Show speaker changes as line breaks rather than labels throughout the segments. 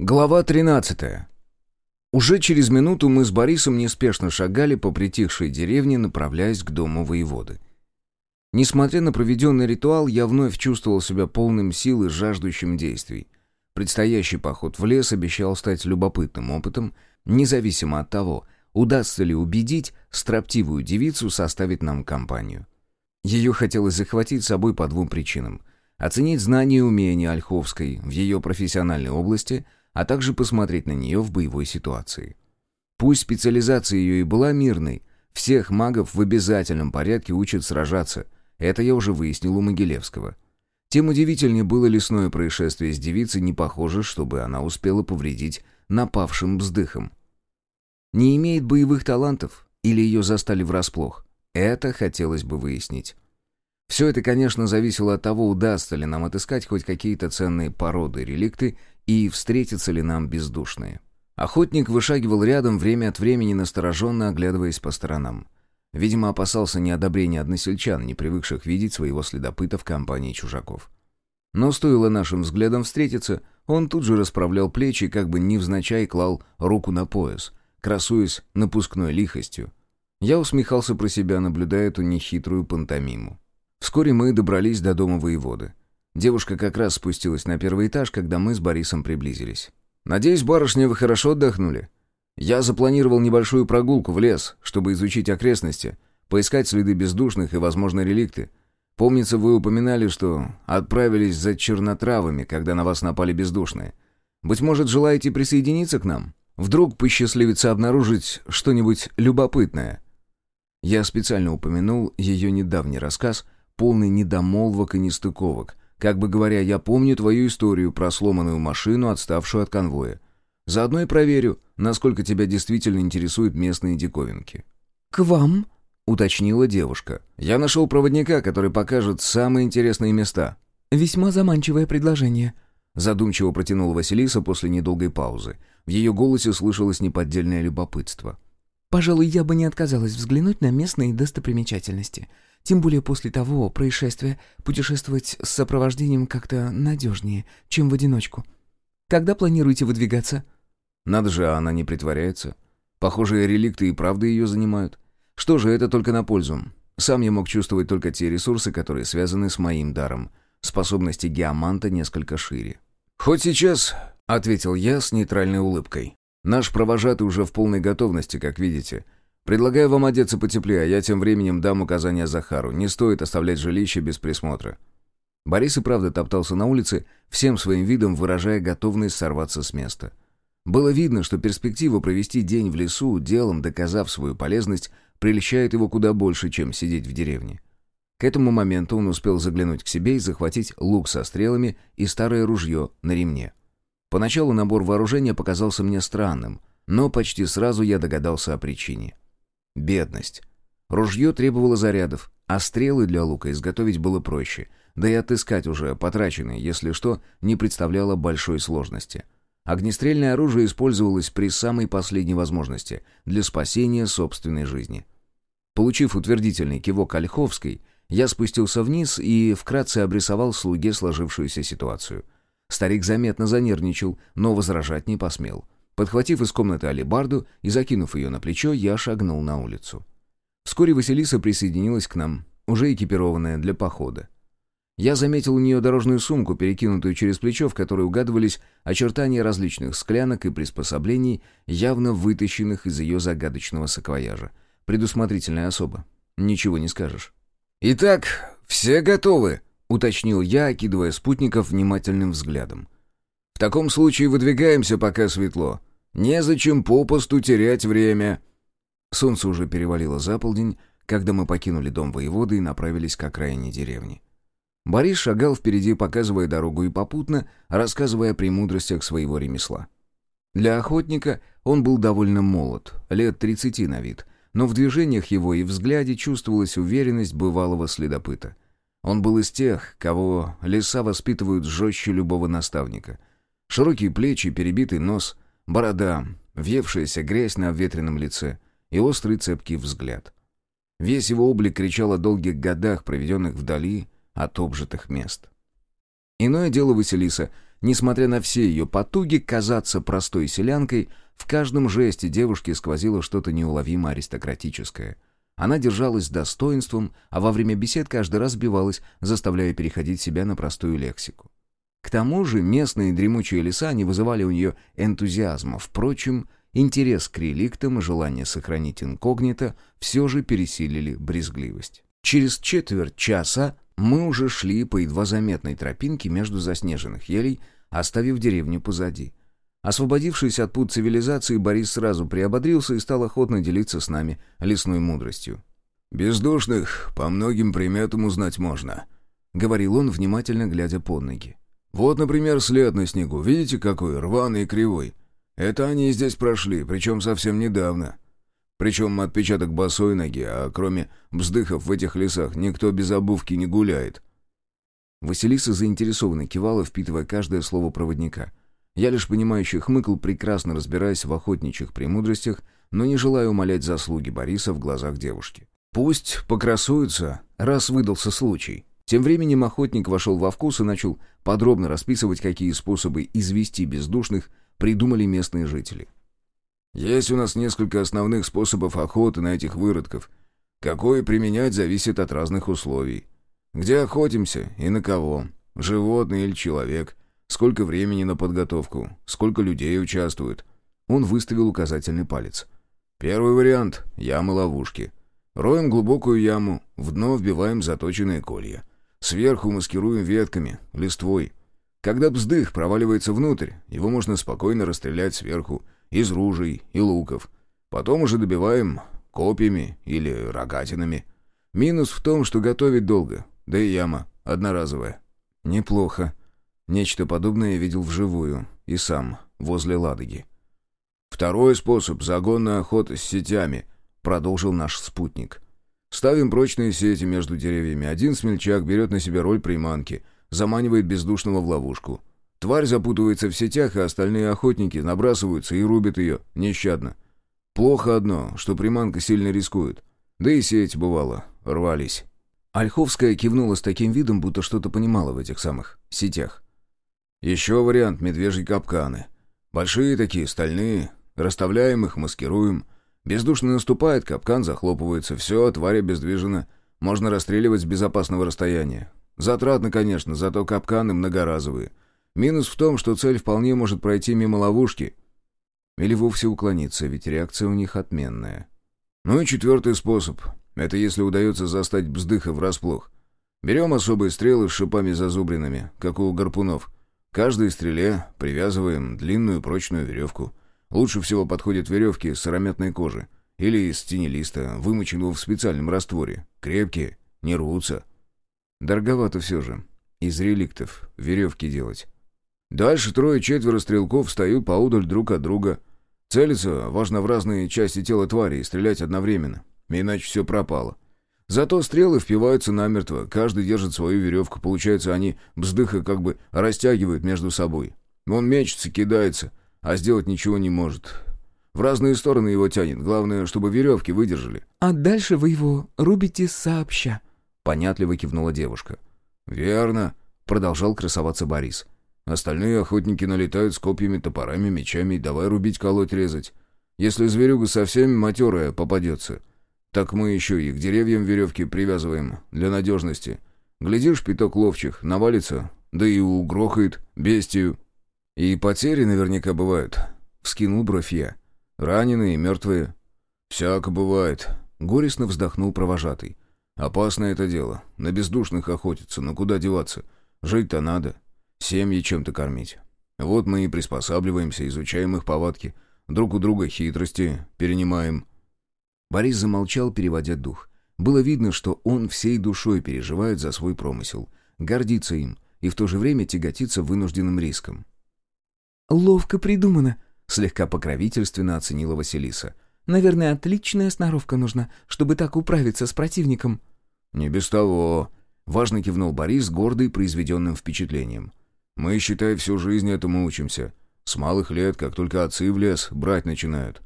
Глава 13. Уже через минуту мы с Борисом неспешно шагали по притихшей деревне, направляясь к дому воеводы. Несмотря на проведенный ритуал, я вновь чувствовал себя полным сил и жаждущим действий. Предстоящий поход в лес обещал стать любопытным опытом, независимо от того, удастся ли убедить строптивую девицу составить нам компанию. Ее хотелось захватить с собой по двум причинам. Оценить знания и умения Ольховской в ее профессиональной области – а также посмотреть на нее в боевой ситуации. Пусть специализация ее и была мирной, всех магов в обязательном порядке учат сражаться, это я уже выяснил у Могилевского. Тем удивительнее было лесное происшествие с девицей, не похоже, чтобы она успела повредить напавшим вздыхом. Не имеет боевых талантов или ее застали врасплох? Это хотелось бы выяснить. Все это, конечно, зависело от того, удастся ли нам отыскать хоть какие-то ценные породы, реликты и встретятся ли нам бездушные. Охотник вышагивал рядом, время от времени настороженно оглядываясь по сторонам. Видимо, опасался неодобрения односельчан, не привыкших видеть своего следопыта в компании чужаков. Но стоило нашим взглядом встретиться, он тут же расправлял плечи и как бы невзначай клал руку на пояс, красуясь напускной лихостью. Я усмехался про себя, наблюдая эту нехитрую пантомиму. Вскоре мы добрались до дома воеводы. Девушка как раз спустилась на первый этаж, когда мы с Борисом приблизились. «Надеюсь, барышня, вы хорошо отдохнули? Я запланировал небольшую прогулку в лес, чтобы изучить окрестности, поискать следы бездушных и, возможно, реликты. Помнится, вы упоминали, что отправились за чернотравами, когда на вас напали бездушные. Быть может, желаете присоединиться к нам? Вдруг посчастливится обнаружить что-нибудь любопытное?» Я специально упомянул ее недавний рассказ, полный недомолвок и нестыковок, как бы говоря, я помню твою историю про сломанную машину, отставшую от конвоя. Заодно и проверю, насколько тебя действительно интересуют местные диковинки».
«К вам?»
— уточнила девушка. «Я нашел проводника, который покажет самые интересные места».
«Весьма заманчивое предложение», —
задумчиво протянула Василиса после недолгой паузы. В ее голосе слышалось неподдельное любопытство.
«Пожалуй, я бы не отказалась взглянуть на местные достопримечательности. Тем более после того происшествия путешествовать с сопровождением как-то надежнее, чем в одиночку. Когда планируете выдвигаться?»
«Надо же, она не притворяется. Похоже, реликты и правда ее занимают. Что же, это только на пользу. Сам я мог чувствовать только те ресурсы, которые связаны с моим даром. Способности геоманта несколько шире». «Хоть сейчас», — ответил я с нейтральной улыбкой. «Наш провожатый уже в полной готовности, как видите». Предлагаю вам одеться потеплее, а я тем временем дам указания Захару. Не стоит оставлять жилище без присмотра». Борис и правда топтался на улице, всем своим видом выражая готовность сорваться с места. Было видно, что перспектива провести день в лесу, делом доказав свою полезность, прельщает его куда больше, чем сидеть в деревне. К этому моменту он успел заглянуть к себе и захватить лук со стрелами и старое ружье на ремне. Поначалу набор вооружения показался мне странным, но почти сразу я догадался о причине — Бедность. Ружье требовало зарядов, а стрелы для лука изготовить было проще, да и отыскать уже потраченные, если что, не представляло большой сложности. Огнестрельное оружие использовалось при самой последней возможности для спасения собственной жизни. Получив утвердительный кивок Ольховской, я спустился вниз и вкратце обрисовал слуге сложившуюся ситуацию. Старик заметно занервничал, но возражать не посмел. Подхватив из комнаты алебарду и закинув ее на плечо, я шагнул на улицу. Вскоре Василиса присоединилась к нам, уже экипированная для похода. Я заметил у нее дорожную сумку, перекинутую через плечо, в которой угадывались очертания различных склянок и приспособлений, явно вытащенных из ее загадочного саквояжа. Предусмотрительная особа. Ничего не скажешь. «Итак, все готовы?» — уточнил я, окидывая спутников внимательным взглядом. «В таком случае выдвигаемся, пока светло. Незачем попусту терять время». Солнце уже перевалило за полдень, когда мы покинули дом воеводы и направились к окраине деревни. Борис шагал впереди, показывая дорогу и попутно, рассказывая о премудростях своего ремесла. Для охотника он был довольно молод, лет тридцати на вид, но в движениях его и взгляде чувствовалась уверенность бывалого следопыта. Он был из тех, кого леса воспитывают жестче любого наставника. Широкие плечи, перебитый нос — Борода, въевшаяся грязь на обветренном лице и острый цепкий взгляд. Весь его облик кричал о долгих годах, проведенных вдали от обжитых мест. Иное дело Василиса, Несмотря на все ее потуги казаться простой селянкой, в каждом жесте девушки сквозило что-то неуловимо аристократическое. Она держалась с достоинством, а во время бесед каждый раз сбивалась, заставляя переходить себя на простую лексику. К тому же местные дремучие леса не вызывали у нее энтузиазма. Впрочем, интерес к реликтам и желание сохранить инкогнито все же пересилили брезгливость. Через четверть часа мы уже шли по едва заметной тропинке между заснеженных елей, оставив деревню позади. Освободившись от пут цивилизации, Борис сразу приободрился и стал охотно делиться с нами лесной мудростью.
«Бездушных по многим приметам узнать можно», — говорил он, внимательно глядя под ноги. «Вот, например, след на снегу. Видите, какой рваный и кривой? Это они здесь прошли, причем совсем недавно. Причем отпечаток босой ноги, а кроме бздыхов в этих лесах никто без обувки не гуляет».
Василиса заинтересованно кивала, впитывая каждое слово проводника. Я лишь понимающе хмыкал, прекрасно разбираясь в охотничьих премудростях, но не желая умолять заслуги Бориса в глазах девушки. Пусть покрасуются, раз выдался случай. Тем временем охотник вошел во вкус и начал подробно расписывать, какие способы извести бездушных придумали местные жители.
«Есть у нас несколько основных способов охоты на этих выродков. Какой применять зависит от разных условий. Где охотимся и на кого, животное или человек. Сколько времени на подготовку? Сколько людей участвует? Он выставил указательный палец. Первый вариант — ямы-ловушки. Роем глубокую яму, в дно вбиваем заточенные колья. Сверху маскируем ветками, листвой. Когда бздых проваливается внутрь, его можно спокойно расстрелять сверху, из ружей и луков. Потом уже добиваем копьями или рогатинами. Минус в том, что готовить долго, да и яма одноразовая.
Неплохо. Нечто подобное я видел вживую, и сам, возле Ладоги.
«Второй способ — загонная охота с сетями», — продолжил наш спутник. «Ставим прочные сети между деревьями. Один смельчак берет на себя роль приманки, заманивает бездушного в ловушку. Тварь запутывается в сетях, а остальные охотники набрасываются и рубят ее, нещадно. Плохо одно, что приманка сильно рискует. Да и сеть, бывало, рвались».
Ольховская кивнула с таким видом, будто что-то понимала в этих самых сетях.
Еще вариант — медвежьи капканы. Большие такие, стальные. Расставляем их, маскируем. Бездушно наступает, капкан захлопывается. Все, тварь обездвижена. Можно расстреливать с безопасного расстояния. Затратно, конечно, зато капканы многоразовые. Минус в том, что цель вполне может пройти мимо ловушки.
Или вовсе уклониться, ведь реакция у них отменная.
Ну и четвертый способ. Это если удается застать бздыха врасплох. Берем особые стрелы с шипами зазубринами, как у гарпунов — Каждой стреле привязываем длинную прочную веревку. Лучше всего подходят веревки с сыромятной кожи или из тенелиста, вымоченного в специальном растворе. Крепкие, не рвутся.
Дороговато все же. Из реликтов веревки делать.
Дальше трое-четверо стрелков встают поудаль друг от друга. Целиться важно в разные части тела твари и стрелять одновременно. Иначе все пропало. Зато стрелы впиваются намертво, каждый держит свою веревку, получается, они бздыха как бы растягивают между собой. Он мечется, кидается, а сделать ничего не может. В разные стороны его тянет, главное, чтобы веревки выдержали.
«А дальше вы его рубите сообща», —
понятливо кивнула девушка.
«Верно», — продолжал красоваться Борис. «Остальные охотники налетают с копьями, топорами, мечами, давай рубить, колоть, резать. Если зверюга совсем матерая попадется, так мы еще и к деревьям веревки привязываем для надежности. Глядишь, пяток ловчих навалится, да и угрохает бестию. И потери наверняка бывают. Вскинул бровь я. Раненые, мертвые. Всяко бывает. Горестно вздохнул провожатый. Опасное это дело. На бездушных охотиться, но куда деваться? Жить-то надо. Семьи чем-то кормить. Вот мы и приспосабливаемся, изучаем их повадки. Друг у друга хитрости перенимаем.
Борис замолчал, переводя дух. Было видно, что он всей душой переживает за свой промысел, гордится им и в то же время тяготится вынужденным риском.
«Ловко придумано», —
слегка покровительственно оценила Василиса.
«Наверное, отличная сноровка нужна, чтобы так управиться с противником».
«Не без того», — важно кивнул Борис, гордый произведенным впечатлением. «Мы, считай, всю жизнь этому учимся. С малых лет, как только отцы в лес брать начинают.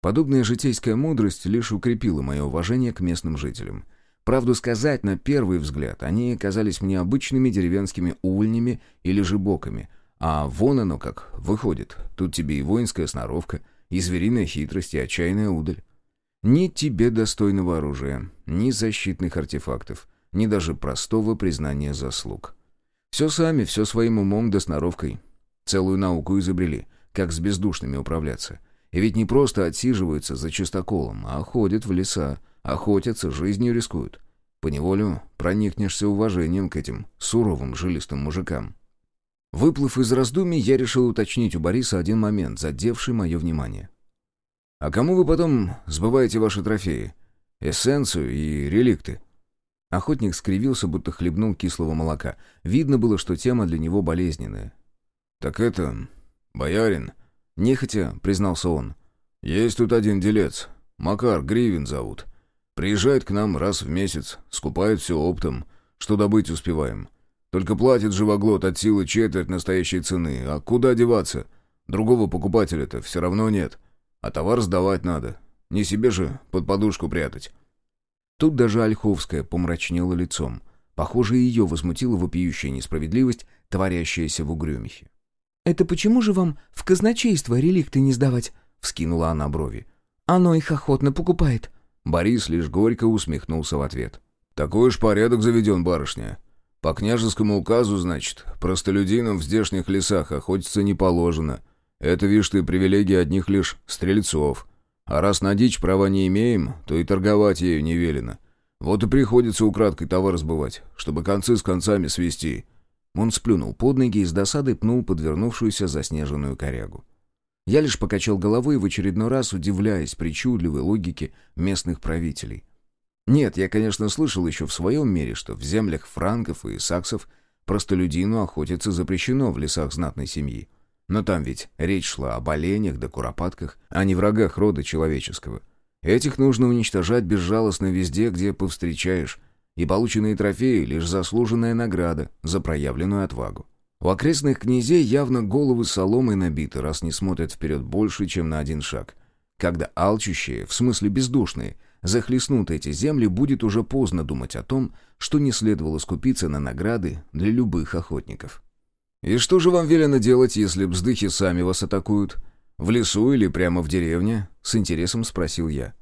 Подобная житейская мудрость лишь укрепила мое уважение к местным жителям. Правду сказать, на первый взгляд, они казались мне обычными деревенскими увольнями или жибоками. А вон оно как выходит. Тут тебе и воинская сноровка, и звериная хитрость, и отчаянная удаль. Ни тебе достойного оружия, ни защитных артефактов, ни даже простого признания заслуг. Все сами, все своим умом да сноровкой. Целую науку изобрели, как с бездушными управляться. И ведь не просто отсиживаются за чистоколом, а ходят в леса, охотятся, жизнью рискуют. Поневолю проникнешься уважением к этим суровым жилистым мужикам. Выплыв из раздумий, я решил уточнить у Бориса один момент, задевший мое внимание. «А кому вы потом сбываете ваши трофеи? Эссенцию и реликты?» Охотник скривился, будто хлебнул кислого молока. Видно было, что тема для него болезненная. «Так это... боярин...» Нехотя признался он. «Есть тут один делец. Макар Гривен зовут. Приезжает к нам раз в месяц, скупает все оптом, что добыть успеваем. Только платит живоглот от силы четверть настоящей цены. А куда деваться? Другого покупателя-то все равно нет. А товар сдавать надо. Не себе же под подушку прятать». Тут даже Ольховская помрачнела лицом. Похоже, ее возмутила вопиющая несправедливость, творящаяся в угрюмихе.
«Это почему же вам в казначейство реликты не сдавать?» — вскинула она брови. «Оно их охотно покупает».
Борис лишь горько усмехнулся в ответ. «Такой уж порядок заведен, барышня. По княжескому указу, значит, простолюдинам в здешних лесах охотиться не положено. Это, видишь ты, привилегия одних лишь стрельцов. А раз на дичь права не имеем, то и торговать ею не велено. Вот и приходится украдкой товар сбывать, чтобы концы с концами свести».
Он сплюнул под ноги и с досадой пнул подвернувшуюся заснеженную корягу. Я лишь покачал головой, в очередной раз удивляясь причудливой логике местных правителей. Нет, я, конечно, слышал еще в своем мире, что в землях франков и саксов простолюдину охотиться запрещено в лесах знатной семьи. Но там ведь речь шла об оленях да куропатках, а не врагах рода человеческого. Этих нужно уничтожать безжалостно везде, где повстречаешь, и полученные трофеи — лишь заслуженная награда за проявленную отвагу. У окрестных князей явно головы соломой набиты, раз не смотрят вперед больше, чем на один шаг. Когда алчущие, в смысле бездушные, захлестнут эти земли, будет уже поздно думать о том, что не следовало скупиться на награды для любых охотников. «И что же вам велено делать, если бздыхи сами вас атакуют? В лесу или прямо в деревне?» — с интересом спросил я.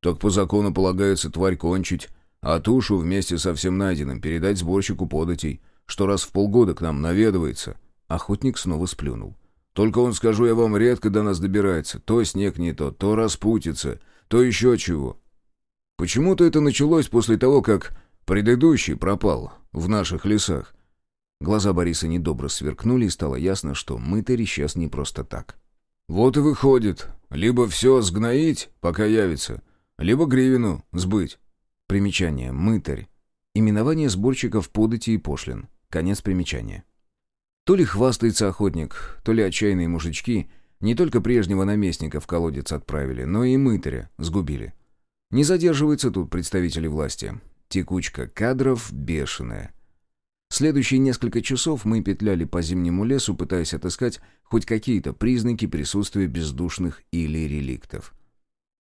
«Так по закону полагается тварь кончить, а тушу вместе со всем найденным передать сборщику податей» что раз в полгода к нам наведывается». Охотник снова сплюнул. «Только он, скажу я вам, редко до нас добирается. То снег не тот, то распутится, то еще чего. Почему-то это началось после того, как предыдущий пропал в наших лесах». Глаза Бориса недобро сверкнули, и стало ясно, что мытарь исчез не просто так. «Вот и выходит. Либо все сгноить, пока явится, либо гривину сбыть». Примечание. Мытарь. Именование сборщиков подати и пошлин. Конец примечания. То ли хвастается охотник, то ли отчаянные мужички не только прежнего наместника в колодец отправили, но и мытаря сгубили. Не задерживаются тут представители власти. Текучка кадров бешеная. Следующие несколько часов мы петляли по зимнему лесу, пытаясь отыскать хоть какие-то признаки присутствия бездушных или реликтов.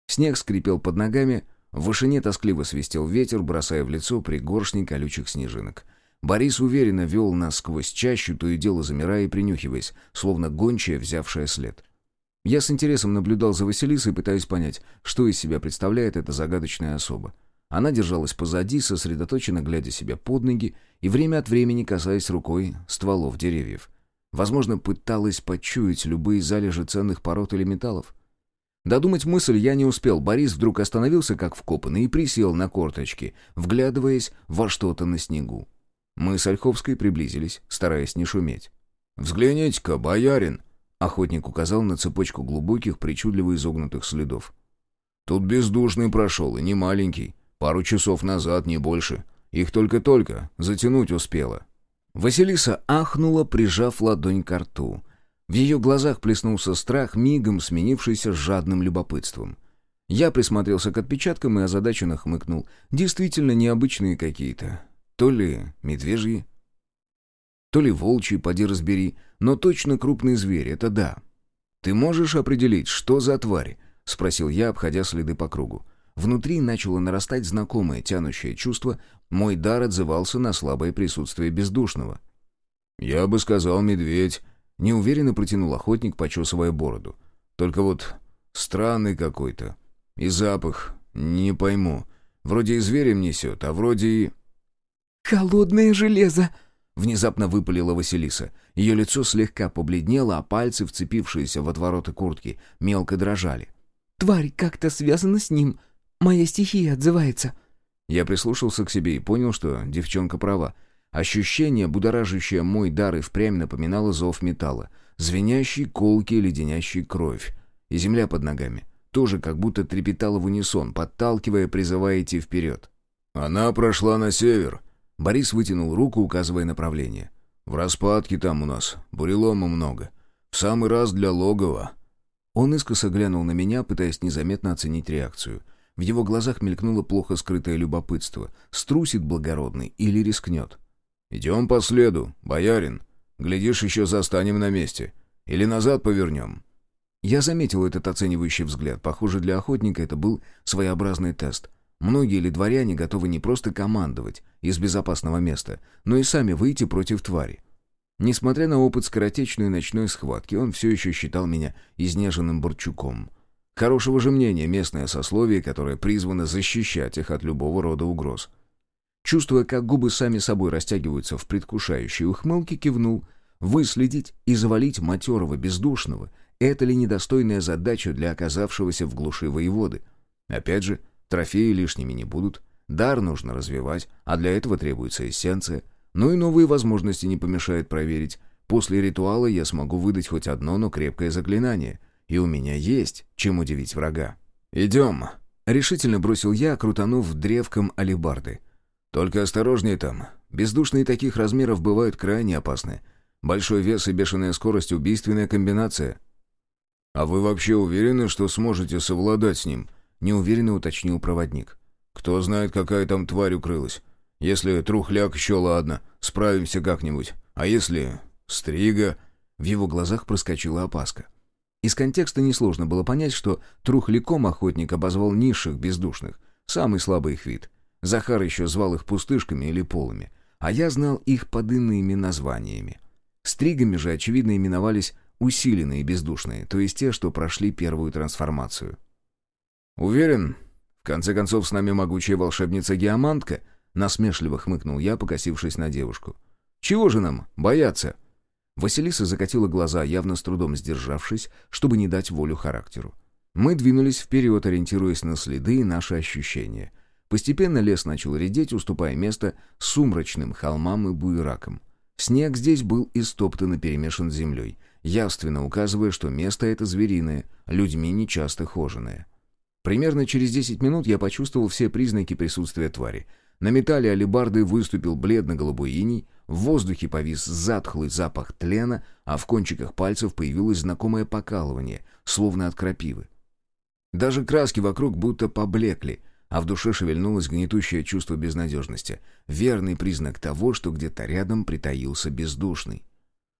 Снег скрипел под ногами, в вышине тоскливо свистел ветер, бросая в лицо пригоршни колючих снежинок — Борис уверенно вел нас сквозь чащу, то и дело замирая и принюхиваясь, словно гончая, взявшая след. Я с интересом наблюдал за Василисой, пытаясь понять, что из себя представляет эта загадочная особа. Она держалась позади, сосредоточенно глядя себе под ноги и время от времени касаясь рукой стволов деревьев. Возможно, пыталась почуять любые залежи ценных пород или металлов. Додумать мысль я не успел. Борис вдруг остановился, как вкопанный, и присел на корточки, вглядываясь во что-то на снегу. Мы с Ольховской приблизились, стараясь не шуметь. «Взгляните-ка, боярин!» Охотник указал на цепочку глубоких, причудливо изогнутых следов. «Тут бездушный прошел, и не маленький. Пару часов назад, не больше. Их только-только затянуть успела». Василиса ахнула, прижав ладонь к рту. В ее глазах плеснулся страх, мигом сменившийся жадным любопытством. Я присмотрелся к отпечаткам и озадаченно хмыкнул. Действительно необычные какие-то. То ли медвежьи, то ли волчьи, поди разбери, но точно крупный зверь, это да. «Ты можешь определить, что за тварь?» — спросил я, обходя следы по кругу.
Внутри начало нарастать знакомое тянущее чувство, мой дар отзывался на слабое присутствие бездушного.
«Я бы сказал, медведь», —
неуверенно протянул охотник, почесывая бороду.
«Только вот странный какой-то. И запах, не пойму. Вроде и зверем несет, а вроде и...»
«Холодное железо!»
— внезапно выпалила Василиса. Ее лицо слегка побледнело, а пальцы, вцепившиеся в отвороты куртки, мелко дрожали.
«Тварь как-то связана с ним. Моя стихия отзывается».
Я прислушался к себе и понял, что девчонка права. Ощущение, будоражащее мой дар, и впрямь напоминало зов металла. Звенящий, колкий, леденящий кровь. И земля под ногами. Тоже как будто трепетала в унисон, подталкивая, призывая идти вперед.
«Она прошла на север»,
Борис вытянул руку, указывая направление.
«В распадке там у нас, бурелома много. В самый раз для логова».
Он искоса глянул на меня, пытаясь незаметно оценить реакцию. В его глазах мелькнуло плохо скрытое любопытство. Струсит благородный или рискнет?
«Идем по следу, боярин. Глядишь, еще застанем на месте. Или назад повернем».
Я заметил этот оценивающий взгляд. Похоже, для охотника это был своеобразный тест — Многие ли дворяне готовы не просто командовать из безопасного места, но и сами выйти против твари? Несмотря на опыт скоротечной ночной схватки, он все еще считал меня изнеженным борчуком. Хорошего же мнения местное сословие, которое призвано защищать их от любого рода угроз. Чувствуя, как губы сами собой растягиваются в предвкушающей ухмылке, кивнул. Выследить и завалить матерого бездушного — это ли недостойная задача для оказавшегося в глуши воеводы? Опять же, Трофеи лишними не будут. Дар нужно развивать, а для этого требуется эссенция. Ну и новые возможности не помешает проверить. После ритуала я смогу выдать хоть одно, но крепкое заклинание. И у меня есть, чем удивить врага.
«Идем!»
— решительно бросил я, крутанув древком алебарды.
«Только осторожнее там. Бездушные таких размеров бывают крайне опасны. Большой вес и бешеная скорость — убийственная комбинация». «А вы вообще уверены, что сможете совладать с ним?» Неуверенно уточнил проводник. «Кто знает, какая там тварь укрылась. Если трухляк, еще ладно, справимся как-нибудь. А если... стрига...» В его глазах проскочила опаска.
Из контекста несложно было понять, что трухляком охотник обозвал низших бездушных, самый слабый их вид. Захар еще звал их пустышками или полыми, а я знал их под иными названиями. Стригами же, очевидно, именовались усиленные бездушные, то есть те, что прошли первую трансформацию.
«Уверен? В конце концов, с нами могучая волшебница-геомантка?» Насмешливо хмыкнул я, покосившись на девушку. «Чего же нам бояться?»
Василиса закатила глаза, явно с трудом сдержавшись, чтобы не дать волю характеру. Мы двинулись вперед, ориентируясь на следы и наши ощущения. Постепенно лес начал редеть, уступая место сумрачным холмам и буеракам. Снег здесь был истоптан и перемешан с землей, явственно указывая, что место это звериное, людьми нечасто хоженое. Примерно через 10 минут я почувствовал все признаки присутствия твари. На металле алебарды выступил бледно-голубой иней, в воздухе повис затхлый запах тлена, а в кончиках пальцев появилось знакомое покалывание, словно от крапивы. Даже краски вокруг будто поблекли, а в душе шевельнулось гнетущее чувство безнадежности, верный признак того, что где-то рядом притаился бездушный.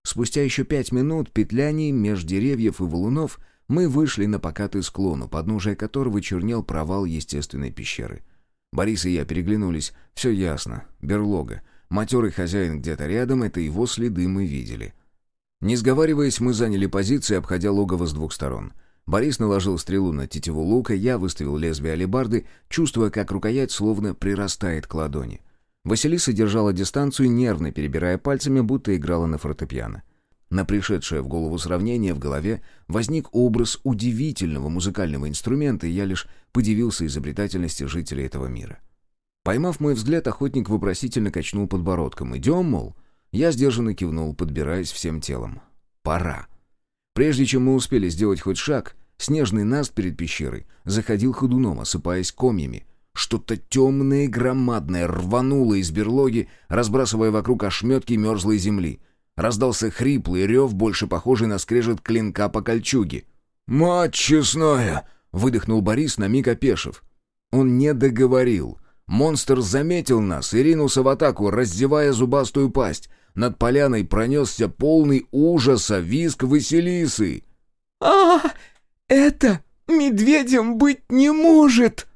Спустя еще пять минут петляний меж деревьев и валунов мы вышли на покатый склон, у подножия которого чернел провал естественной пещеры. Борис и я переглянулись. Все ясно. Берлога. Матерый хозяин где-то рядом, это его следы мы видели. Не сговариваясь, мы заняли позиции, обходя логово с двух сторон. Борис наложил стрелу на тетиву лука, я выставил лезвие алебарды, чувствуя, как рукоять словно прирастает к ладони. Василиса держала дистанцию, нервно перебирая пальцами, будто играла на фортепиано. На пришедшее в голову сравнение в голове возник образ удивительного музыкального инструмента, и я лишь подивился изобретательности жителей этого мира. Поймав мой взгляд, охотник вопросительно качнул подбородком. «Идем, мол?» Я сдержанно кивнул, подбираясь всем телом. «Пора». Прежде чем мы успели сделать хоть шаг, снежный наст перед пещерой заходил ходуном, осыпаясь комьями. Что-то темное и громадное рвануло из берлоги, разбрасывая вокруг ошметки мерзлой земли — Раздался хриплый рев, больше похожий на скрежет клинка по кольчуге.
«Мать честная!» — выдохнул Борис, на миг опешив.
Он не договорил. Монстр заметил нас и ринулся в атаку, раздевая зубастую пасть. Над поляной пронесся полный ужаса виск Василисы.
«А, это медведем быть не может!»